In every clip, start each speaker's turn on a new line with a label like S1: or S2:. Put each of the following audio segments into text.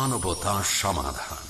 S1: মানবতা সমাধান।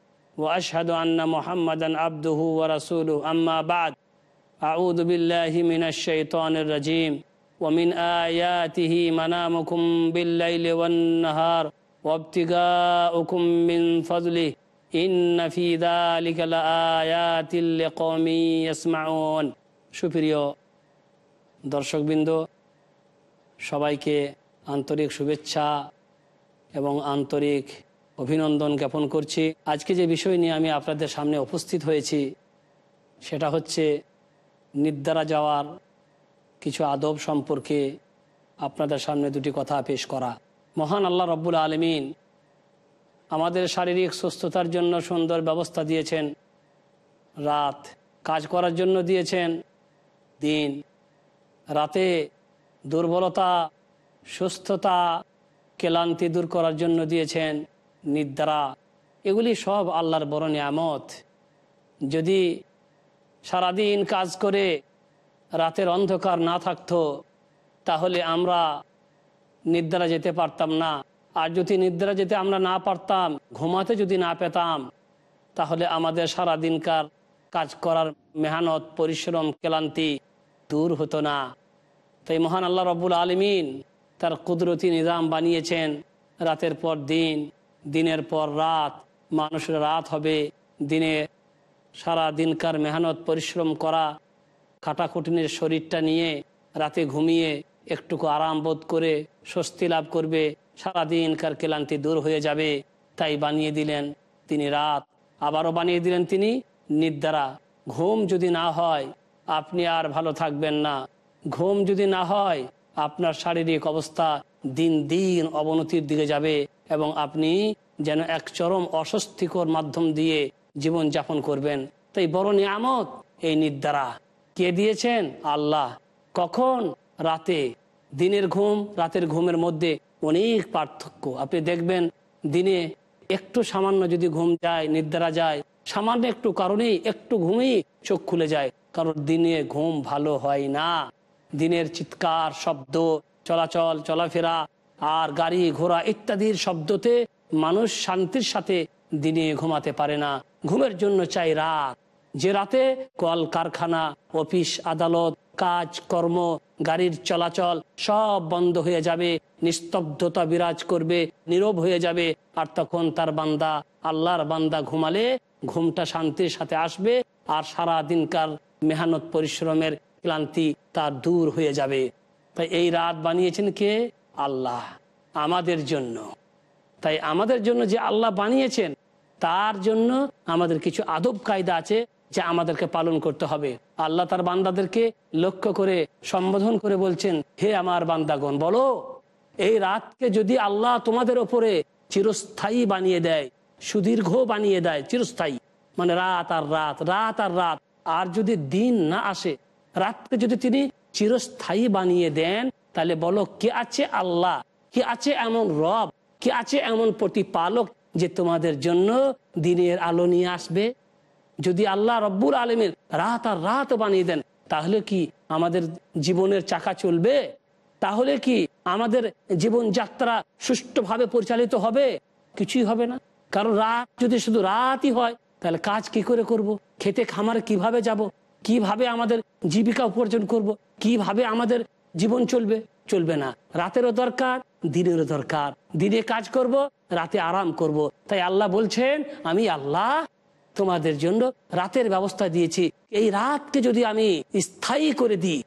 S2: واشهد ان محمدا عبده ورسوله اما بعد اعوذ بالله من الشيطان الرجيم ومن اياته منامكم بالليل والنهار وابتغاؤكم من فضله ان في ذلك لآيات لقوم يسمعون সুপ্রিয় দর্শকবৃন্দ সবাইকে আন্তরিক শুভেচ্ছা এবং আন্তরিক অভিনন্দন জ্ঞাপন করছি। আজকে যে বিষয় নিয়ে আমি আপনাদের সামনে উপস্থিত হয়েছি, সেটা হচ্ছে নিদ্রা যাওয়ার কিছু আদব সম্পর্কে আপনাদের সামনে দুটি কথা পেশ করা। মহান আল্লাহ রব্বুল আলমিন আমাদের শারীরিক সুস্থতার জন্য সুন্দর ব্যবস্থা দিয়েছেন, রাত কাজ করার জন্য দিয়েছেন, দিন রাতে দুর্বলতা, সুস্থতা, ক্লান্তি দূর করার জন্য দিয়েছেন। নিদ্রা, এগুলি সব আল্লাহর বড় নিয়ামত। যদি সারাদিন কাজ করে রাতের অন্ধকার না থাকতো, তাহলে আমরা নিদ্রা যেতে পারতাম না। আর যদি নিদ্রা যেতে আমরা না পারতাম, ঘুমাতে যদি না পেতাম, তাহলে আমাদের সারাদিনকার কাজ করার মেহনত, পরিশ্রম, ক্লান্তি দূর হতো না। তাই মহান আল্লাহ রব্বুল আলমিন তার কুদরতি নিজাম বানিয়েছেন রাতের পর দিন। দিনের পর রাত, মানুষের রাত হবে। দিনে সারা দিনকার মেহনত, পরিশ্রম করা খাটাখুটিনের শরীরটা নিয়ে রাতে ঘুমিয়ে একটুকু আরাম বোধ করে স্বস্তি লাভ করবে। সারা দিনকার ক্লান্তি দূর হয়ে যাবে। তাই বানিয়ে দিলেন তিনি রাত। আবারও বানিয়ে দিলেন তিনি নিদ্রা ঘুম যদি না হয়, আপনি আর ভালো থাকবেন না। ঘুম যদি না হয়, আপনার শারীরিক অবস্থা দিন দিন অবনতির দিকে যাবে। এবং আপনি যেন এক চরম অস্বস্তিকর মাধ্যম দিয়ে জীবন যাপন করবেন। তাই বড় নিয়ামত এই নিদ্রা কে দিয়েছেন? আল্লাহ। কখন? রাতে। দিনের ঘুম, রাতের ঘুমের মধ্যে অনেক পার্থক্য। আপনি দেখবেন দিনে একটু সামান্য যদি ঘুম যায় নিদ্রা যায়, সামান্য একটু কারণেই একটু ঘুমেই চোখ খুলে যায়। কারণ দিনে ঘুম ভালো হয় না। দিনের চিৎকার, শব্দ, চলাচল, চলাফেরা আর গাড়ি ঘোড়া ইত্যাদির শব্দতে মানুষ শান্তির সাথে দিনে ঘুমাতে পারে না। ঘুমের জন্য চাই রাত। যে রাতে কল কারখানা অফিস, আদালত, কাজ, কর্ম, গাড়ির চলাচল সব বন্ধ হয়ে যাবে, নিস্তব্ধতা বিরাজ করবে, নীরব হয়ে যাবে, আর তখন তার বান্দা, আল্লাহর বান্দা ঘুমালে ঘুমটা শান্তির সাথে আসবে, আর সারা দিনকার মেহনত, পরিশ্রমের ক্লান্তি তার দূর হয়ে যাবে। তাই এই রাত বানিয়েছেন কে? আল্লাহ আমাদের জন্য। তাই আমাদের জন্য যে আল্লাহ বানিয়েছেন, তার জন্য আমাদের কিছু আদব কায়দা আছে যে আমাদেরকে পালন করতে হবে। আল্লাহ তার বান্দাদেরকে লক্ষ্য করে, সম্বোধন করে বলছেন, হে আমার বান্দাগণ, বলো, এই রাতকে যদি আল্লাহ তোমাদের ওপরে চিরস্থায়ী বানিয়ে দেয়, সুদীর্ঘ বানিয়ে দেয়, চিরস্থায়ী মানে রাত আর রাত রাত আর রাত, আর যদি দিন না আসে, রাতকে যদি তিনি চিরস্থায়ী বানিয়ে দেন তাহলে বলো, কে আছে আল্লাহ কে আছে এমন রব কে আছে এমন প্রতিপালক যে তোমাদের জন্য দিনের আলো নিয়ে আসবে যদি আল্লাহ রব্বুর আলমের রাত আর রাত বানিয়ে দেন, তাহলে কি আমাদের জীবনের চাকা চলবে তাহলে কি আমাদের জীবনযাত্রা সুষ্ঠুভাবে পরিচালিত হবে কিছুই হবে না কারণ রাত যদি শুধু রাতই হয়, তাহলে কাজ কি করে করব। খেতে খামারে কীভাবে যাব। কীভাবে আমাদের জীবিকা উপার্জন করব। কীভাবে আমাদের জীবন চলবে চলবে না। রাতেরও দরকার, দিনেরও দরকার। দিনে কাজ করব, রাতে আরাম করব। তাই আল্লাহ বলছেন, আমি আল্লাহ তোমাদের জন্য রাতের ব্যবস্থা দিয়েছি। এই রাতকে যদি আমি স্থায়ী করে দিই,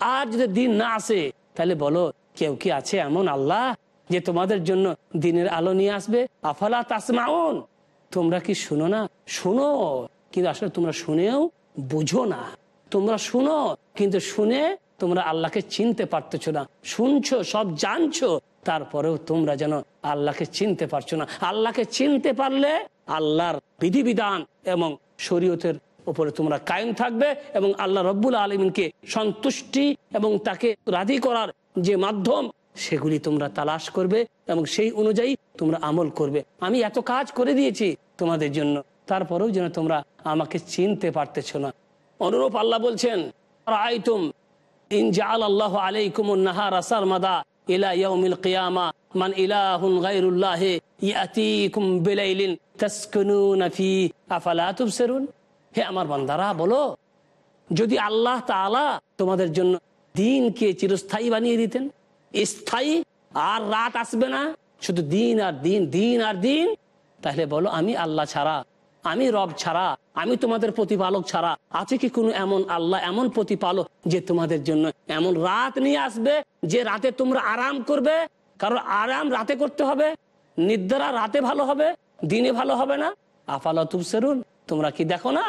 S2: আর যদি দিন না আসে, তাহলে বলো, কেউ কি আছে এমন আল্লাহ যে তোমাদের জন্য দিনের আলো নিয়ে আসবে? আফালা তাসমাউন? তোমরা কি শুনো না? শুনো, কিন্তু আসলে তোমরা শুনেও বুঝো না। তোমরা শুনো, কিন্তু শুনে তোমরা আল্লাহকে চিনতে পারতেছো না। শুনছো, সব জানছো, তারপরেও তোমরা যেন আল্লাহকে চিনতে পারছ না। আল্লাহকে চিনতে পারলে আল্লাহর বিধিবিধান এবং শরীয়তের উপরে তোমরা কায়েম থাকবে এবং আল্লাহ রব্বুল আলমিনকে সন্তুষ্টি এবং তাকে রাজি করার যে মাধ্যম, সেগুলি তোমরা তালাশ করবে এবং সেই অনুযায়ী তোমরা আমল করবে। আমি এত কাজ করে দিয়েছি তোমাদের জন্য, তারপরেও যেন তোমরা আমাকে চিনতে পারতেছ না। অনুরূপ আল্লাহ বলছেন ইন আল্লাহ আলাইকুম নাহার যদি আল্লাহ তোমাদের জন্য দিনকে চিরস্থায়ী বানিয়ে দিতেন, স্থায়ী আর রাত আসবে না, শুধু দিন আর দিন দিন আর দিন, তাহলে বলো আমি আল্লাহ ছাড়া আমি রব ছাড়া, আমি তোমাদের প্রতিপালক ছাড়া, আছে কি কোনো এমন আল্লাহ, এমন প্রতিপালক যে তোমাদের জন্য এমন রাত নিয়ে আসবে যে রাতে তোমরা আরাম করবে? কারণ আরাম রাতে করতে হবে, নিদ্রা রাতে ভালো হবে, দিনে ভালো হবে না। আফালা তুবসেরুন, তোমরা কি দেখো না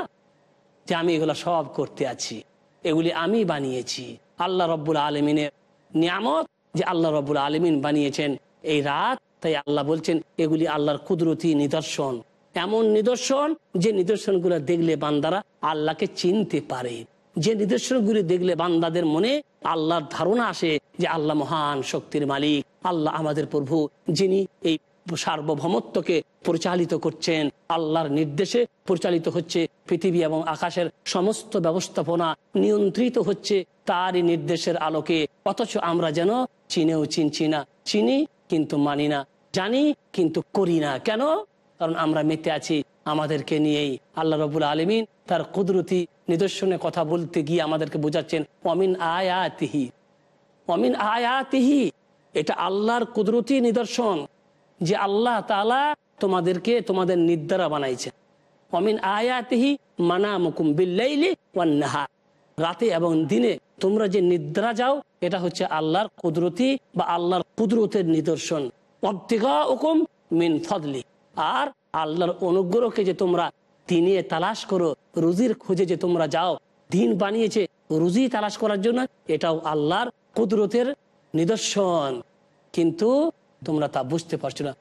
S2: যে আমি এগুলো সব করতে আছি? এগুলি আমি বানিয়েছি। আল্লাহ রব্বুল আলমিনের নিয়ামত যে আল্লাহ রব্বুল আলমিন বানিয়েছেন এই রাত, তাই আল্লাহ বলছেন, এগুলি আল্লাহর কুদরতি নিদর্শন। এমন নিদর্শন যে নিদর্শনগুলো দেখলে বান্দারা আল্লাহকে চিনতে পারে। যে নিদর্শনগুলি দেখলে বান্দাদের মনে আল্লাহর ধারণা আসে যে আল্লাহ মহান, শক্তির মালিক, আল্লাহ আমাদের প্রভু, যিনি এই সার্বভৌমত্বকে পরিচালিত করছেন, আল্লাহর নির্দেশে পরিচালিত হচ্ছে পৃথিবী এবং আকাশের সমস্ত ব্যবস্থাপনা নিয়ন্ত্রিত হচ্ছে তারই নির্দেশের আলোকে। অথচ আমরা যেন চিনেও চিনছি না, চিনি কিন্তু মানি না, জানি কিন্তু করি না। কেন? কারণ আমরা মেতে আছি, আমাদেরকে নিয়েই। আল্লাহ রবুল আলমিন তার কুদরতি নিদর্শনে কথা বলতে গিয়ে আমাদেরকে বোঝাচ্ছেন অমিন আয়াতিহি। অমিন আয়াতিহি, এটা আল্লাহর কুদরতি নিদর্শন যে আল্লাহ তালা তোমাদেরকে তোমাদের নিদ্রা বানাইছেন অমিন আয়াতিহি মানা মুকুম বিল্লাইলি ওয়ান্নাহা রাতে এবং দিনে তোমরা যে নিদ্রা যাও, এটা হচ্ছে আল্লাহর কুদরতি বা আল্লাহর কুদরতের নিদর্শন। অব্দিকা হুকুম মিন ফদলি। আর আল্লাহর অনুগ্রহকে যে তোমরা দিনে তালাশ করো, রুজির খোঁজে যে তোমরা যাও, দিন বানিয়েছে, রুজি তালাশ করার জন্য এটাও আল্লাহর কুদরতের নিদর্শন। কিন্তু তোমরা তা বুঝতে পারছ না।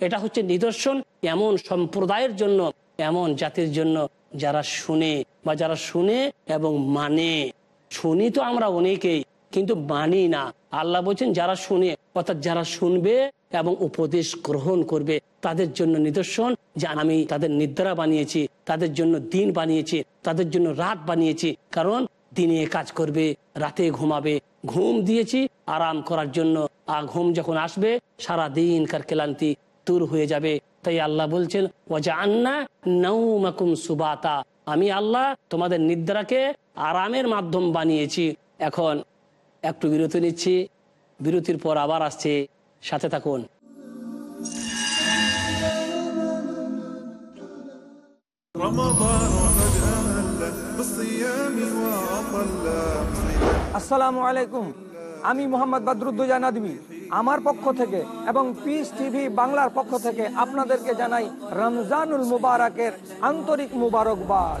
S2: এটা হচ্ছে নিদর্শন এমন সম্প্রদায়ের জন্য, এমন জাতির জন্য যারা শুনে বা যারা শুনে এবং মানে। শুনি তো আমরা অনেকেই কিন্তু মানি না। আল্লাহ বলছেন, যারা শুনে, অর্থাৎ যারা শুনবে এবং উপদেশ গ্রহণ করবে, তাদের জন্য নিদর্শন, যে আমি তাদের নিদ্রা বানিয়েছি, তাদের জন্য দিন বানিয়েছি, তাদের জন্য রাত বানিয়েছি। কারণ দিনে কাজ করবে, রাতে ঘুমাবে। ঘুম দিয়েছি, আরাম করার জন্য। আর ঘুম যখন আসবে সারা দিন কার ক্লান্তি দূর হয়ে যাবে। তাই আল্লাহ বলছেন ওজা আন্না নৌমাকুম সুবাতা। আমি আল্লাহ তোমাদের নিদ্রাকে আরামের মাধ্যম বানিয়েছি। এখন একটু বিরতি নিচ্ছি। বিরতির পর আবার আসছে। সাথে থাকুন।
S3: আসসালামু আলাইকুম। আমি মোহাম্মদ বাদরুদ্দোজা নাদবি। আমার পক্ষ থেকে এবং পিস টিভি বাংলার পক্ষ থেকে আপনাদেরকে জানাই রমজানুল মুবারকের আন্তরিক মুবারকবাদ।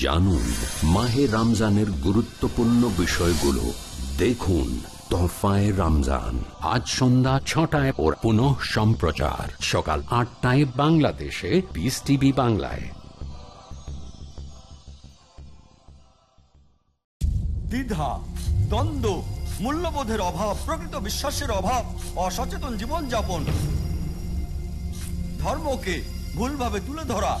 S1: জানুন মাহে রমজানের গুরুত্বপূর্ণ বিষয়গুলো। দেখুন তোহফায় রমজান। আজ সন্ধ্যা ছটায় ওর পুনঃ সম্প্রচার। সকাল আটটায় বাংলাদেশে পিস টিভি বাংলায়।
S4: দ্বিধা, দ্বন্দ্ব, মূল্যবোধের অভাব, প্রকৃত বিশ্বাসের অভাব, অসচেতন জীবনযাপন। ধর্মকে ভুলভাবে তুলে ধরা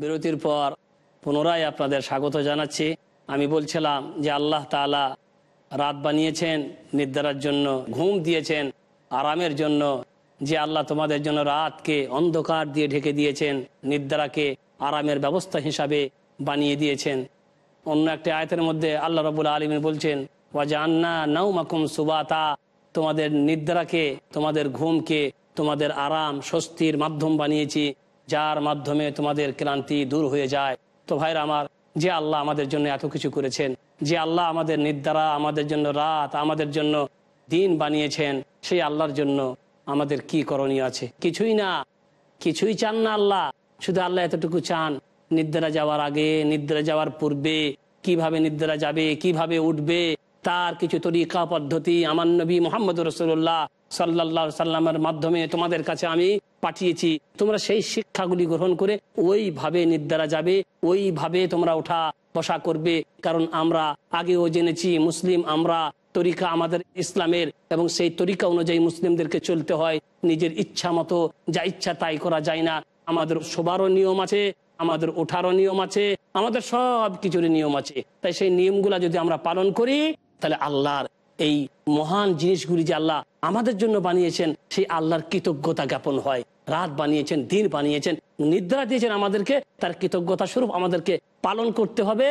S2: বিরতির পর পুনরায় আপনাদের স্বাগত জানাচ্ছি। আমি বলছিলাম যে আল্লাহ তালা রাত বানিয়েছেন, নিদ্রার জন্য ঘুম দিয়েছেন, আরামের জন্য যে আল্লাহ তোমাদের জন্য রাতকে অন্ধকার দিয়ে ঢেকে দিয়েছেন, নিদ্রাকে আরামের ব্যবস্থা হিসাবে বানিয়ে দিয়েছেন। অন্য একটি আয়তের মধ্যে আল্লাহ রবুল আলমী বলছেন ওয়াজান্না নাউ মাকুম সুবাতা তোমাদের নিদ্রাকে, তোমাদের ঘুমকে, তোমাদের আরাম, স্বস্তির মাধ্যম বানিয়েছি। যার মাধ্যমে তোমাদের ক্লান্তি দূর হয়ে যায়। তো ভাইরা আমার, যে আল্লাহ আমাদের জন্য এত কিছু করেছেন, যে আল্লাহ আমাদের নিদ্রা, আমাদের জন্য রাত, আমাদের জন্য দিন বানিয়েছেন, সেই আল্লাহর জন্য আমাদের কি করণীয় আছে? কিছুই না। কিছুই চান না আল্লাহ। শুধু আল্লাহ এতটুকু চান, নিদ্রা যাওয়ার আগে, নিদ্রা যাওয়ার পূর্বে, কীভাবে নিদ্রা যাবে, কীভাবে উঠবে, তার কিছু তরিকা, পদ্ধতি আমার নবী মোহাম্মদ রসুল্লাহ সাল্লাহ সাল্লামের মাধ্যমে তোমাদের কাছে আমি পাঠিয়েছি। তোমরা সেই শিক্ষাগুলি গ্রহণ করে ওইভাবে নির্দারা যাবে, ওইভাবে তোমরা ওঠা বসা করবে। কারণ আমরা আগেও জেনেছি, মুসলিম আমরা তরিকা আমাদের ইসলামের এবং সেই তরিকা অনুযায়ী মুসলিমদেরকে চলতে হয়। নিজের ইচ্ছা মতো, যা ইচ্ছা তাই করা যায় না। আমাদের সবারও নিয়ম আছে, আমাদের ওঠারও নিয়ম আছে, আমাদের সব কিছুরই নিয়ম আছে। তাই সেই নিয়মগুলা যদি আমরা পালন করি, তাহলে আল্লাহর এই মহান জিনিসগুলি যে আল্লাহ আমাদের জন্য বানিয়েছেন, সেই আল্লাহর কৃতজ্ঞতা জ্ঞাপন হয়। রাত বানিয়েছেন, দিন বানিয়েছেন, নিদ্রা দিয়েছেন আমাদেরকে, তার কৃতজ্ঞতা স্বরূপ আমাদেরকে পালন করতে হবে।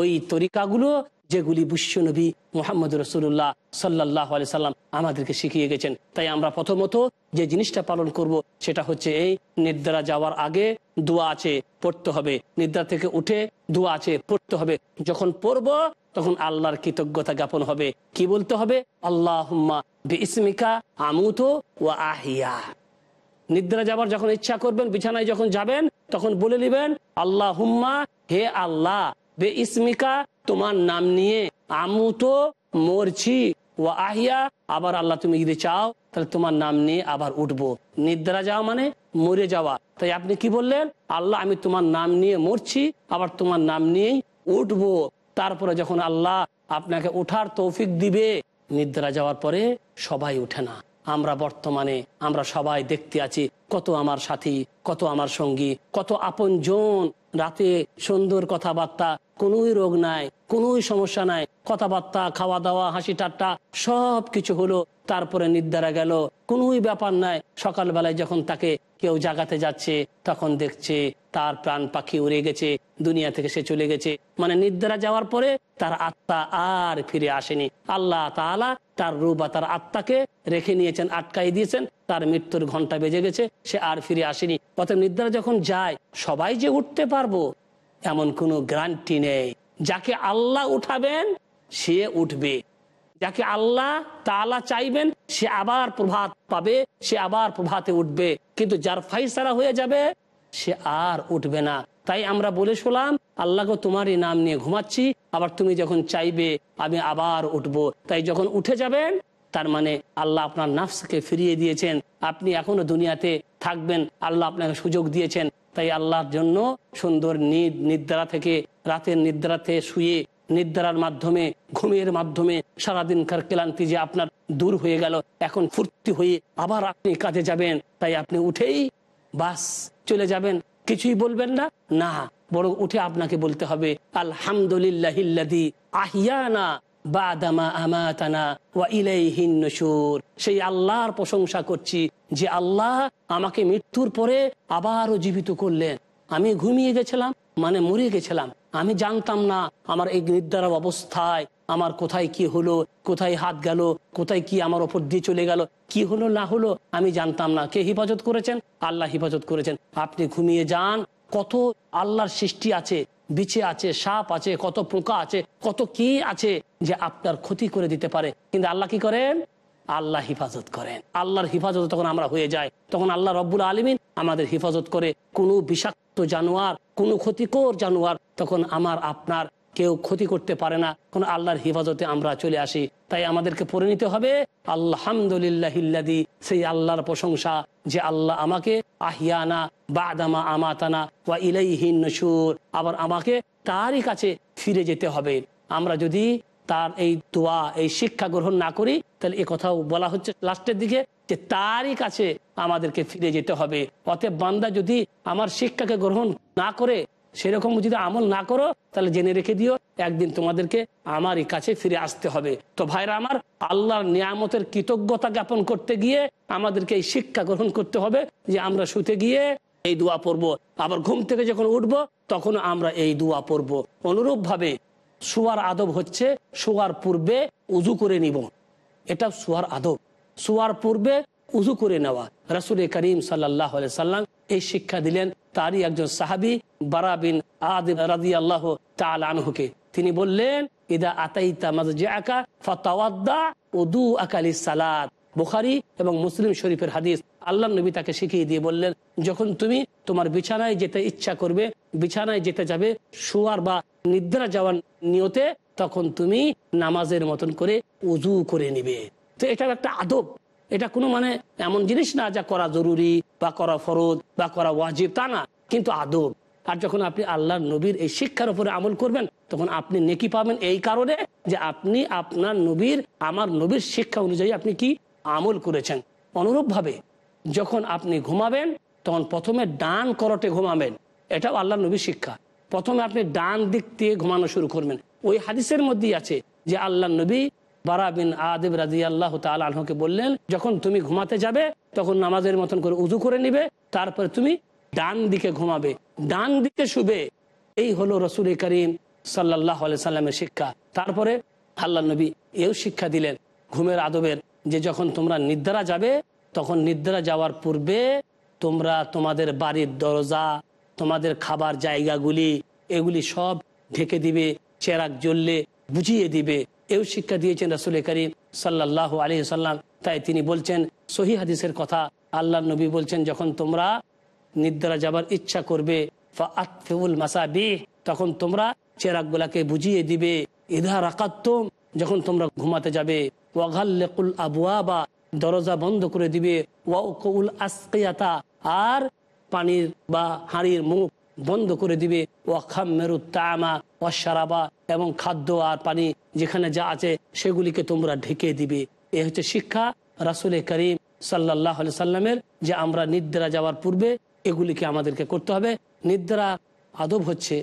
S2: ওই তরিকাগুলো যেগুলি বিশ্ব নবী মোহাম্মদ রসুল্লাহ সাল্লাহ আলি সাল্লাম আমাদেরকে শিখিয়ে গেছেন। তাই আমরা প্রথমত যে জিনিসটা পালন করব, সেটা হচ্ছে এই নিদ্রা যাওয়ার আগে দোয়া আছে পড়তে হবে। নিদ্রা থেকে উঠে দোয়া আছে পড়তে হবে। যখন পড়ব তখন আল্লাহর কৃতজ্ঞতা জ্ঞাপন হবে। কি বলতে হবে? আল্লাহ ইসমিকা আমুতো ও আহিয়া। নিদ্রা যাবার যখন ইচ্ছা করবেন, বিছানায় যখন যাবেন, তখন বলে নেবেন আল্লাহ হুম্মা হে আল্লাহ বে ইসমিকা তোমার নাম নিয়ে আমু তো মরছি ও আহিয়া, আবার আল্লাহ তুমি যদি চাও, তাহলে তোমার নাম নিয়ে আবার উঠবো। নিদ্রা যাওয়া মানে মরে যাওয়া। তাই আপনি কি বললেন? আল্লাহ, আমি তোমার নাম নিয়ে মরছি, আবার তোমার নাম নিয়েই উঠবো। তারপরে যখন আল্লাহ আপনাকে ওঠার তৌফিক দিবে, নিদ্রা যাওয়ার পরে সবাই উঠে না। আমরা বর্তমানে, আমরা সবাই দেখতে আছি কত আমার সাথী, কত আমার সঙ্গী, কত আপন জন রাতে সুন্দর কথাবার্তা কোনোই রোগ নাই, কোনোই সমস্যা নাই। কথাবার্তা খাওয়া দাওয়া হাসি ঠাট্টা সব কিছু হলো, তারপরে নির্দারা গেল। কোনোই ব্যাপার নাই। সকালবেলায় যখন তাকে কেউ জাগাতে যাচ্ছে, তখন দেখছে তার প্রাণ পাখি উড়ে গেছে, দুনিয়া থেকে সে চলে গেছে। মানে নির্দারা যাওয়ার পরে তার আত্মা আর ফিরে আসেনি। আল্লাহ তাআলা তার রূপ বা তার আত্মাকে রেখে নিয়েছেন, আটকাই দিয়েছেন। তার মৃত্যুর ঘণ্টা বেজে গেছে, সে আর ফিরে আসেনি। অতএব নির্দারা যখন যায়, সবাই যে উঠতে পারব এমন কোনো গ্যারান্টি নেই। যাকে আল্লাহ উঠাবেন, সে উঠবে। যাকে আল্লাহ তালা চাইবেন, সে আবার প্রভাত পাবে, সে আবার প্রভাতে উঠবে। কিন্তু যার ফাইসারা হয়ে যাবে, সে আর উঠবে না। তাই আমরা বলে শুনলাম আল্লাহকে তোমারই নাম নিয়ে ঘুমাচ্ছি, আবার তুমি যখন চাইবে, আমি আবার উঠব। তাই যখন উঠে যাবেন, তার মানে আল্লাহ আপনার নাফসকে ফিরিয়ে দিয়েছেন। আপনি এখনও দুনিয়াতে থাকবেন, আল্লাহ আপনাকে সুযোগ দিয়েছেন। তাই আল্লাহর জন্য সুন্দর নিদ, নিদ্রা থেকে রাতের নিদ্রাতে শুয়ে নিদ্রার মাধ্যমে, ঘুমের মাধ্যমে সারাদিনকার ক্লান্তি যে আপনার দূর হয়ে গেল, এখন ফুর্তি হয়ে আবার আপনি কাজে যাবেন। তাই আপনি উঠেই বাস চলে যাবেন। কিছুই বলবেন না না বড় উঠে আপনাকে বলতে হবে আলহামদুলিল্লাহিল্লাদি আহিয়ানা সেই আল্লাহর প্রশংসা করছি যে আল্লাহ আমাকে মৃত্যুর পরে আবারও জীবিত করলেন। আমি ঘুমিয়ে গেছিলাম মানে মরে গেছিলাম। আমি জানতাম না আমার এই নির্দার অবস্থায় আমার কোথায় কি হলো, কোথায় হাত গেল, কোথায় কি আমার ওপর দিয়ে চলে গেল, কি হলো না হলো আমি জানতাম না। কে হেফাজত করেছেন? আল্লাহ হেফাজত করেছেন। আপনি ঘুমিয়ে যান। কত আল্লাহর সৃষ্টি আছে বিছে আছে, সাপ আছে, কত পোকা আছে, কত কি আছে যে আপনার ক্ষতি করে দিতে পারে। কিন্তু আল্লাহ কি করেন? আল্লাহ হিফাজত করেন। আল্লাহর হিফাজত তখন আমরা হয়ে যাই। তখন আল্লাহ রব্বুল আলমিন আমাদের হিফাজত করে। কোনো বিষাক্ত জানোয়ার, কোনো ক্ষতিকর জানোয়ার তখন আমার, আপনার কেউ ক্ষতি করতে পারে না। কোন আল্লাহর হিফাজতে আমরা চলে আসি। তাই আমাদেরকে পড়ে নিতে হবে আল্লাহামদুলিল্লাহ সেই আল্লাহর প্রশংসা যে আল্লাহ আমাকে আহিয়ানা, বাদামা আমাতানা, ওয়া ইলাইহিন নসুর আবার আমাকে তারই কাছে ফিরে যেতে হবে। আমরা যদি তার এই দোয়া, এই শিক্ষা গ্রহণ না করি, তাহলে এ কথাও বলা হচ্ছে লাস্টের দিকে যে তারই কাছে আমাদেরকে ফিরে যেতে হবে। অতএব বান্দা যদি আমার শিক্ষাকে গ্রহণ না করে সেরকম যদি আমল না করো, তাহলে জেনে রেখে দিও, একদিন তোমাদেরকে আমারই কাছে ফিরে আসতে হবে। তো ভাইরা আমার, আল্লাহর নিয়ামতের কৃতজ্ঞতা জ্ঞাপন করতে গিয়ে আমাদেরকে এই শিক্ষা গ্রহণ করতে হবে যে আমরা শুতে গিয়ে এই দোয়া পড়ব। আবার ঘুম থেকে যখন উঠবো, তখন আমরা এই দোয়া পড়ব। অনুরূপ ভাবে শোয়ার আদব হচ্ছে, শোয়ার পূর্বে উজু করে নিব। এটা শোয়ার আদব। শোয়ার পূর্বে উজু করে নেওয়া। রাসুল করিম সাল্লাহ সাল্লাম এই শিক্ষা দিলেন তারই একজন সাহাবি বারাবিন আল্লাহ আনহুকে। তিনি বললেন, ইদা আতাইতা বুখারি এবং মুসলিম শরীফের হাদিস আল্লাহ নবী তাকে শিখিয়ে দিয়ে বললেন, যখন তুমি তোমার বিছানায় যেতে ইচ্ছা করবে, বিছানায় যেতে যাবে শোয়ার বা নিদ্রা যাওয়ার নিয়তে, তখন তুমি নামাজের মতন করে উজু করে নিবে। তো এটা একটা আদব। এটা কোনো মানে এমন জিনিস না যা করা জরুরি বা করা ফরজ বা করা ওয়াজিব, তা না। কিন্তু আদব। আর যখন আপনি আল্লাহ নবীর এই শিক্ষার উপরে আমল করবেন, তখন আপনি নেকি পাবেন এই কারণে যে আপনি আপনার নবীর, আমার নবীর শিক্ষা অনুযায়ী আপনি কি আমল করেছেন। অনুরূপভাবে যখন আপনি ঘুমাবেন, তখন প্রথমে ডান করটে ঘুমাবেন। এটাও আল্লাহ নবীর শিক্ষা। প্রথমে আপনি ডান দিক দিয়ে ঘুমানো শুরু করবেন। ওই হাদিসের মধ্যেই আছে যে আল্লাহ নবী বারা বিন আদিব রাজি আল্লাহ তালকে বললেন, যখন তুমি ঘুমাতে যাবে, তখন নামাজের মতন করে উজু করে নিবে, তারপরে তুমি ডান দিকে ঘুমাবে। ডান দিকে শুবে। এই হলো রসুল করিম সাল্লাহ সাল্লামের শিক্ষা। তারপরে আল্লাহ নবী এও শিক্ষা দিলেন ঘুমের আদবের যে যখন তোমরা নিদ্রা যাবে, তখন নিদ্রা যাওয়ার পূর্বে তোমরা তোমাদের বাড়ির দরজা, তোমাদের খাবার জায়গাগুলি, এগুলি সব ঢেকে দিবে, চেরাক জ্বললে বুঝিয়ে দিবে। এও শিক্ষা দিয়েছেন রাসুল করিম সাল্লাহ আলী সাল্লাম তাই তিনি বলছেন সহি হাদিসের কথা আল্লাহ নবী বলছেন, যখন তোমরা নিদ্রা যাবার ইচ্ছা করবে তখন তোমরা চেরাকগুলাকে বুঝিয়ে দিবে। ইধা রাকাত্তম, যখন তোমরা ঘুমাতে যাবে ওয়াঘাল্লেকুল আবুয়াবা দরজা বন্ধ করে দিবে ওয়াউকুল আসকিয়াতা, আর পানির বা হাঁড়ির মুখ বন্ধ করে দিবে ওয়াখাম মেরু তামা ওয়াশারাবা এবং খাদ্য আর পানি যেখানে যা আছে সেগুলিকে তোমরা ঢেকে দিবে। এ হচ্ছে শিক্ষা রাসুল করিম সাল্লাহ সাল্লামের যে আমরা নিদ্রা যাওয়ার পূর্বে এগুলিকে আমাদেরকে করতে হবে। নিদ্রা আদব হচ্ছে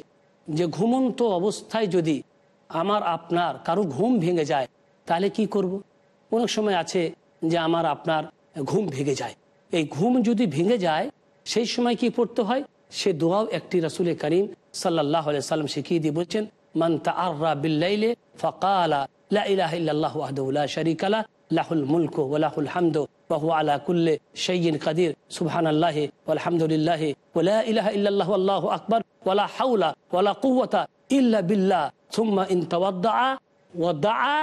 S2: যে ঘুমন্ত অবস্থায় যদি আমার, আপনার কারও ঘুম ভেঙে যায়, তাহলে কি করব। অনেক সময় আছে যে আমার, আপনার ঘুম ভেঙে যায়। এই ঘুম যদি ভেঙে যায়, সেই সময় কি পড়তে হয়? সে দোয়াও একটি রাসুল করিম সাল্লাহ সাল্লাম শিখিয়ে দিয়ে বলছেন মান তাআররা বিল্লাইলে ফাকালা লা ইলাহা ইল্লাল্লাহু ওয়াহদাহু লা শারীকা লা লাহুল মুলকু ওয়া লাহুল হামদু ওয়া হুয়া আলা কুল্লি শাইইন কাদির সুবহানাল্লাহি ওয়ালহামদুলিল্লাহি ওয়া লা ইলাহা ইল্লাল্লাহু আল্লাহু আকবার ওয়া লা হাওলা ওয়া লা কুওয়াতা ইল্লা বিল্লাহ সুম্মা ইন তাওয়াদ্দাআ ওয়া দাআ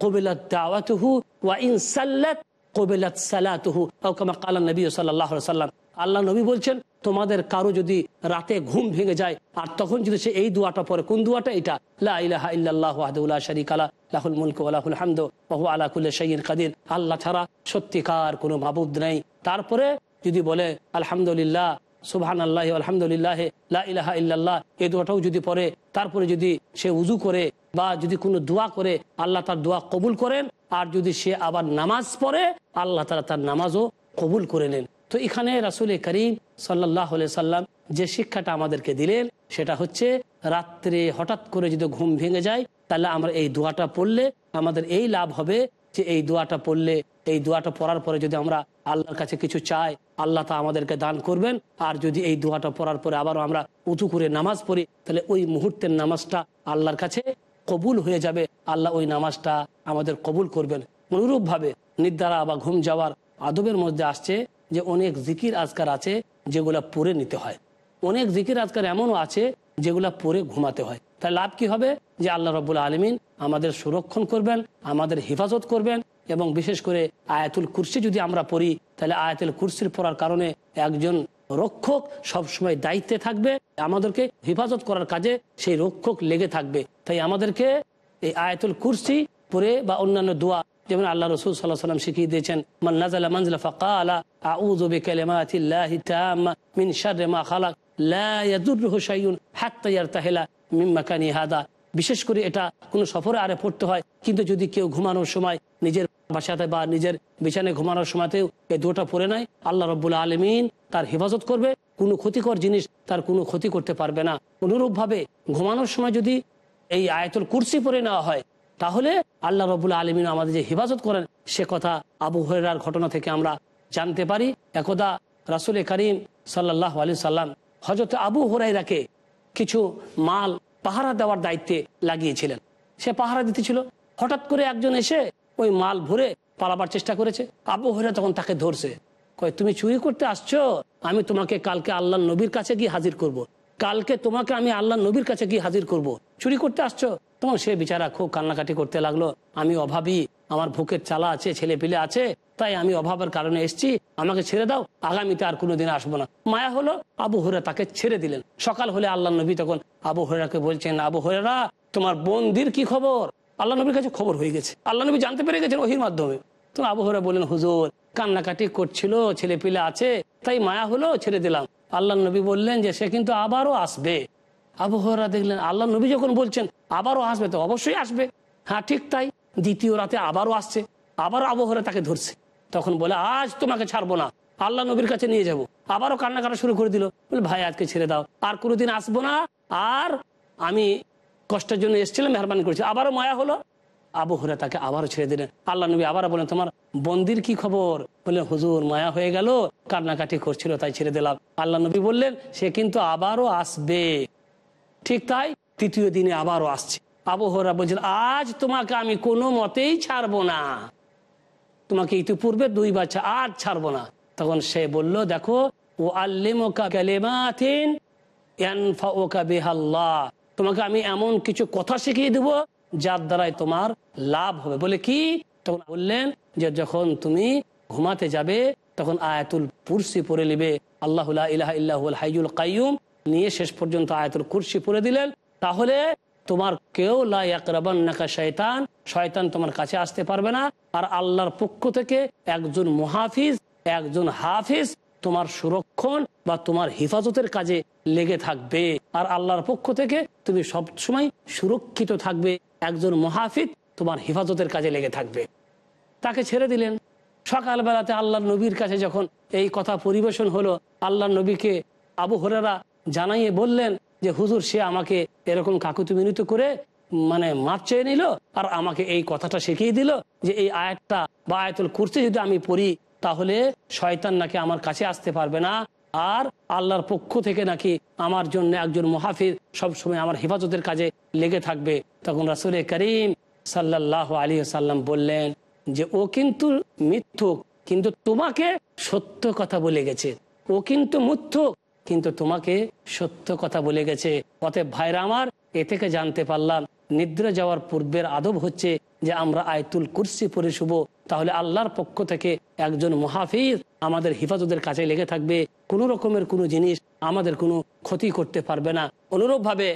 S2: قبلت دعوته وإن سلت قبلت صلاته أو كما قال النبي صلى الله عليه وسلم আল্লাহ নবী বলছেন, তোমাদের কারও যদি রাতে ঘুম ভেঙে যায়, আর তখন যদি সে এই দোয়াটা পরে কোন দোয়াটা এটা? লা ইলাহা ইল্লাল্লাহু ওয়াহদাহু লা লাহুল মুলকু ওয়া লাহুল হামদু, ওয়া হুয়া আলা কুল্লি শাইইন কাদির। আল্লাহ ছাড়া সত্যিকার কোনো মাবুদ নেই। তারপরে যদি বলে, আলহামদুলিল্লাহ সুবহান আল্লাহ আলহামদুলিল্লাহ, লা ইলাহা ইল্লাল্লাহ, এই দোয়াটাও যদি পড়ে, তারপরে যদি সে উজু করে বা যদি কোনো দোয়া করে, আল্লাহ তার দোয়া কবুল করেন। আর যদি সে আবার নামাজ পড়ে, আল্লাহ তারা তার নামাজও কবুল করে নেন। তো এখানে রাসুল করিম সাল্লাহ সাল্লাম যে শিক্ষাটা আমাদেরকে দিলেন, সেটা হচ্ছে রাত্রে হঠাৎ করে যদি ঘুম ভেঙে যায়, তাহলে আমরা এই দোয়াটা পড়লে আমাদের এই লাভ হবে যে এই দোয়াটা পড়লে, এই দোয়াটা পড়ার পরে যদি আমরা আল্লাহর কাছে কিছু চাই, আল্লাহ তা আমাদেরকে দান করবেন। আর যদি এই দোয়াটা পড়ার পরে আবারও আমরা উঁচু করে নামাজ পড়ি, তাহলে ওই মুহূর্তের নামাজটা আল্লাহর কাছে কবুল হয়ে যাবে। আল্লাহ ওই নামাজটা আমাদের কবুল করবেন। অনুরূপভাবে নিদ্রা বা ঘুম যাওয়ার আদবের মধ্যে আসছে যে অনেক জিকির আজকার আছে যেগুলা পড়ে নিতে হয়। অনেক জিকির আজকার এমনও আছে যেগুলা পরে ঘুমাতে হয়। তাই লাভ কি হবে? যে আল্লাহ রব্বুল আলমিন আমাদের সুরক্ষণ করবেন, আমাদের হেফাজত করবেন এবং বিশেষ করে আয়াতুল কুরসি যদি আমরা পড়ি, তাহলে আয়াতুল কুরসির পড়ার কারণে একজন রক্ষক সবসময় দায়িত্বে থাকবে, আমাদেরকে হেফাজত করার কাজে সেই রক্ষক লেগে থাকবে। তাই আমাদেরকে এই আয়াতুল কুরসি পরে বা অন্যান্য দোয়া যেমন আল্লাহ রসুল সাল্লাহ সাল্লাম শিখিয়ে দিয়েছেন, মান নাজালা মানজিলা ফাকালা আউযু বিকালিমাতিল্লাহি বিশেষ করে এটা কোনো সফরে আরে পড়তে হয়, কিন্তু যদি কেউ ঘুমানোর সময় নিজের বাসাতে বা নিজের বিছানায় ঘুমানোর সময়তেও এই দুটা পড়ে নাই আল্লাহ রব্বুল আলমিন তার হেফাজত করবে, কোনো ক্ষতিকর জিনিস তার কোনো ক্ষতি করতে পারবে না। অনুরূপভাবে ঘুমানোর সময় যদি এই আয়তল কুর্সি পরে নেওয়া হয় তাহলে আল্লাহ রবুল্লা আলমিন আমাদের যে হেফাজত করেন, সে কথা আবু হরেরার ঘটনা থেকে আমরা জানতে পারি। একদা রাসুল করিম সাল্লাহ আলি সাল্লাম হজরত আবু হরাইরাকে কিছু মাল, পাহারা দেওয়ার দায়িত্বে লাগিয়েছিলেন। সে পাহারা দিতেছিল। হঠাৎ করে একজন এসে ওই মাল ভরে পালাবার চেষ্টা করেছে। আবু হরে তখন তাকে ধরছে। কয়, তুমি চুরি করতে আসছো? আমি তোমাকে কালকে আল্লাহ নবীর কাছে গিয়ে হাজির করব। কালকে তোমাকে আমি আল্লাহ নবীর কাছে গিয়ে হাজির করব। চুরি করতে আসছো? তখন সে বিচারা খুব কান্নাকাটি করতে লাগল। আমি অভাবী, আমার ভুকের চালা আছে, ছেলে পিলে আছে, তাই আমি অভাবের কারণে এসছি। আমাকে ছেড়ে দাও, আগামীতে আর কোনোদিন আসব না। মায়া হলো, আবু হরে তাকে ছেড়ে দিলেন। সকাল হলে আল্লাহ নবী তখন আবু হরেরাকে বলছেন, আবু হরেরা তোমার বন্দির কি খবর? আল্লাহ নবীর কাছে খবর হয়ে গেছে। আল্লাহ নবী জানতে পেরে গেছেন ওহির মাধ্যমে। তো আবু হরে বললেন, হুজুর, কান্নাকাটি করছিল, ছেলে পিলে আছে, তাই মায়া হলো, ছেড়ে দিলাম। আল্লাহ নবী বললেন যে সে কিন্তু আবারও আসবে। আবহাওয়ারা দেখলেন, আল্লাহ নবী যখন বলছেন, আবারও আসবে তো অবশ্যই আসবে। হ্যাঁ ঠিক তাই। দ্বিতীয় রাতে আবারও আসছে। আবারও আবহাওয়া তাকে ধরছে। তখন বলে, আজ তোমাকে ছাড়বো না। আল্লাহ নবীর কাছে নিয়ে যাব। আবারও কান্না কাটা শুরু করে দিল। বলে, ভাই, আজকে ছেড়ে দাও। আর কোনোদিন আসব না। আর আমি কষ্টের জন্য এসেছিলাম, মেহরবানি করেছি। আবারও মায়া হলো। আবু হরে তাকে আবার ছেড়ে দিলেন। আল্লাহ নবী আবার বলেন তোমার বন্দির কি খবর? বললেন, হুজুর, মায়া হয়ে গেল, কান্নাকাটি করছিল, তাই ছেড়ে দিলাম। আল্লাহ নবী বললেন, সে কিন্তু আবারও আসবে। ঠিক তাই তৃতীয় দিনে আবারও আসছে। আবহাওয়া বলছেন, আজ তোমাকে আমি কোনো মতেই ছাড়বো না। তোমাকে ইতিপূর্বে দুই বাচ্চা আজ ছাড়বো না। তখন সে বলল, দেখো ও আল্লিমোকা কালেমাতিন তোমাকে আমি এমন কিছু কথা শিখিয়ে দেব যার দ্বারাই তোমার লাভ হবে। বলে কি? তখন বললেন যে, যখন তুমি ঘুমাতে যাবে, তখন আয়াতুল পুরসি পড়ে নিবে। আল্লাহ হাইজুল নিয়ে শেষ পর্যন্ত আয়াতুল কুরসি পরে দিলেন। তাহলে তোমার কেউ শয়তান শয়তান তোমার কাছে আসতে পারবে না। আর আল্লাহর পক্ষ থেকে একজন মুহাফিজ, একজন হাফিজ তোমার সুরক্ষণ বা তোমার হেফাজতের কাজে লেগে থাকবে। আর আল্লাহর পক্ষ থেকে তুমি সবসময় সুরক্ষিত থাকবে। একজন মহাফিজ তোমার হেফাজতের কাজে লেগে থাকবে। তাকে ছেড়ে দিলেন। সকালবেলাতে আল্লাহ নবীর কাছে যখন এই কথা পরিবেশন হলো আল্লাহ নবীকে আবু হরেরা জানাইয়ে বললেন যে, হুজুর, সে আমাকে এরকম কাকুতি মিনিত করে মানে মাপ চেয়ে নিল আর আমাকে এই কথাটা শিখিয়ে দিল যে, এই আয়াতটা বা আয়াতুল কুরসি যদি আমি পড়ি, তাহলে শয়তান নাকি আমার কাছে আসতে পারবে না। আর আল্লাহর পক্ষ থেকে নাকি আমার জন্য একজন মহাফিজ সবসময় আমার হেফাজতের কাজে লেগে থাকবে। তখন রাসুল করিম সাল্লাহ আলী সাল্লাম বললেন যে, ও কিন্তু মিথ্যুক, কিন্তু তোমাকে সত্য কথা বলে গেছে। ও কিন্তু মিথ্যুক, কিন্তু তোমাকে সত্য কথা বলে গেছে। অতএব ভাইরা আমার, এ থেকে জানতে পারলাম, নিদ্রা যাওয়ার পূর্বের আদব হচ্ছে যে, আমরা আয়তুল কুরসি পরে শুভ তাহলে আল্লাহর পক্ষ থেকে একজন মহাফিজ আমাদের হিফাজতের কাছে লেগে থাকবে। কোনো রকমের কোনো জিনিস আমাদের কোনো ক্ষতি করতে পারবে না। অনুরূপভাবে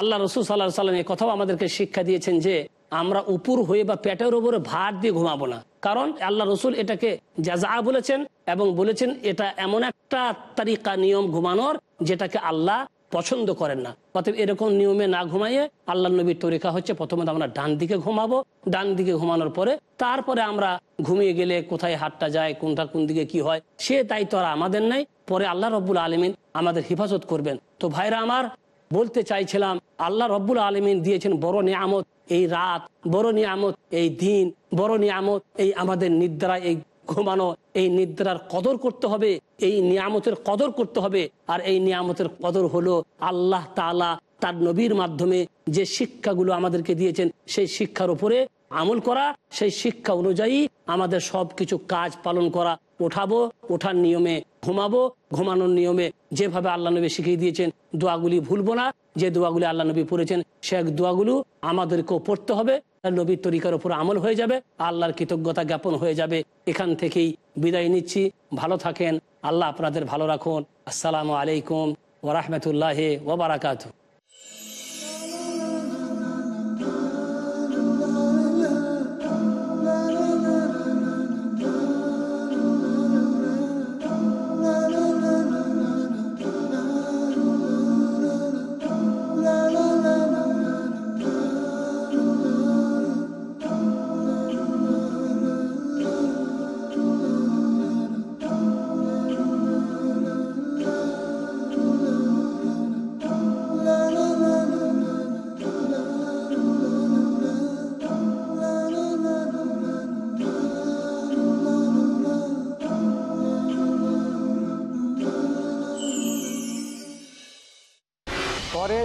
S2: আল্লাহ রসুল সাল্লাহ সাল্লাম এই কথাও আমাদেরকে শিক্ষা দিয়েছেন যে, আমরা উপর হয়ে বা পেটের উপরে ভার দিয়ে ঘুমাবো না। কারণ আল্লাহ রসুল এটাকে যা বলেছেন এবং বলেছেন, এটা এমন একটা তারিকা নিয়ম ঘুমানোর যেটাকে আল্লাহ পছন্দ করেন না। অতএব এরকম নিয়মে না ঘুমাইয়ে আল্লাহ নবীর তরিকা হচ্ছে প্রথমে আমরা ডান দিকে ঘুমাবো, ডান দিকে ঘুমানোর পরে তারপরে আমরা ঘুমিয়ে গেলে কোথায় হাতটা যায়, কোনটা কোন দিকে কি হয়, সে দায়িত্ব আর আমাদের নাই। পরে আল্লাহ রব্বুল আলমিন আমাদের হেফাজত করবেন। তো ভাইরা আমার, বলতে চাইছিলাম, আল্লাহ রব্বুল আলমিন দিয়েছেন বড় নিয়ামত, এই রাত, বড় নিয়ামত, এই দিন, বড় নিয়ামত, এই আমাদের নিদ্রা এই ঘুমানো, এই নিদ্রার কদর করতে হবে। এই নিয়ামতের কদর করতে হবে। আর এই নিয়ামতের কদর হলো আল্লাহ তালা তার নবীর মাধ্যমে যে শিক্ষাগুলো আমাদেরকে দিয়েছেন, সেই শিক্ষার উপরে আমল করা, সেই শিক্ষা অনুযায়ী আমাদের সব কিছু কাজ পালন করা। ওঠাবো, ওঠার নিয়মে ঘুমাবো, ঘুমানোর নিয়মে যেভাবে আল্লাহ নবী শিখিয়ে দিয়েছেন, দোয়াগুলি ভুলবো না। যে দোয়াগুলি আল্লাহ নবী পড়েছেন, সে দোয়াগুলো আমাদেরকেও পড়তে হবে। নবীর তরিকার উপর আমল হয়ে যাবে, আল্লাহর কৃতজ্ঞতা জ্ঞাপন হয়ে যাবে। এখান থেকেই বিদায় নিচ্ছি। ভালো থাকেন। আল্লাহ আপনাদের ভালো রাখুন। আসসালামু আলাইকুম ওরহমতুল্লাহ ওবরাকাতু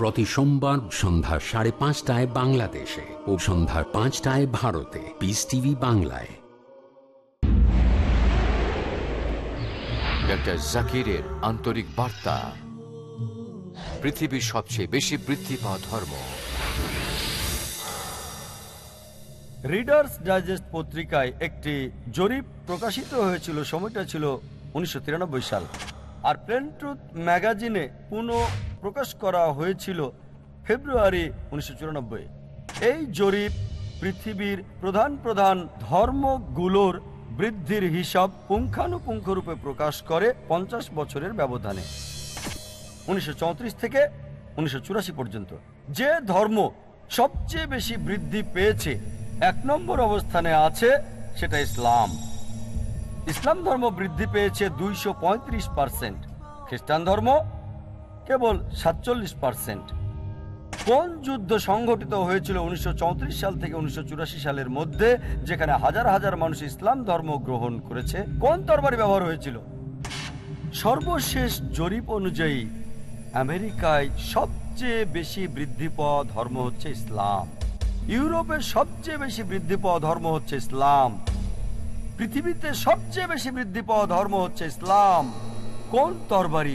S1: প্রতি সোমবার সন্ধ্যা সাড়ে পাঁচটায় বাংলাদেশে ও সন্ধ্যা পাঁচটায় ভারতে। পিস টিভি বাংলায়।
S5: ডক্টর জাকিরের আন্তরিক বার্তা। পৃথিবীর সবচেয়ে বেশি বৃদ্ধি পাওয়া ধর্ম।
S4: রিডার্স ডাইজেস্ট পত্রিকায় একটি জরিপ প্রকাশিত হয়েছিল সময়টা ছিল উনিশশো তিরানব্বই সাল। আর প্লেন ট্রুথ ম্যাগাজিনে পুনঃ প্রকাশ করা হয়েছিল ফেব্রুয়ারি উনিশশো চুরানব্বই। এই জরিপ পৃথিবীর প্রধান প্রধান ধর্মগুলোর বৃদ্ধির হিসাব পুঙ্খানুপুঙ্খরূপে প্রকাশ করে পঞ্চাশ বছরের ব্যবধানে, উনিশশো চৌত্রিশ থেকে উনিশশো চুরাশি পর্যন্ত। যে ধর্ম সবচেয়ে বেশি বৃদ্ধি পেয়েছে, এক নম্বর অবস্থানে আছে সেটা ইসলাম। ইসলাম ধর্ম বৃদ্ধি পেয়েছে দুইশো পঁয়ত্রিশ পার্সেন্ট। খ্রিস্টান ধর্ম কেবল সাতচল্লিশ পার্সেন্ট কোন যুদ্ধ সংঘটিত হয়েছিল উনিশশো চৌত্রিশ সাল থেকে উনিশশো চুরাশি সালের মধ্যে, যেখানে হাজার হাজার মানুষ ইসলাম ধর্ম গ্রহণ করেছে? কোন তরবারি ব্যবহার হয়েছিল? সর্বশেষ জরিপ অনুযায়ী, আমেরিকায় সবচেয়ে বেশি বৃদ্ধি পাওয়া ধর্ম হচ্ছে ইসলাম। ইউরোপের সবচেয়ে বেশি বৃদ্ধি পাওয়া ধর্ম হচ্ছে ইসলাম। পৃথিবীতে সবচেয়ে বেশি বৃদ্ধি পাওয়া ধর্ম হচ্ছে ইসলাম। কোন তরবারি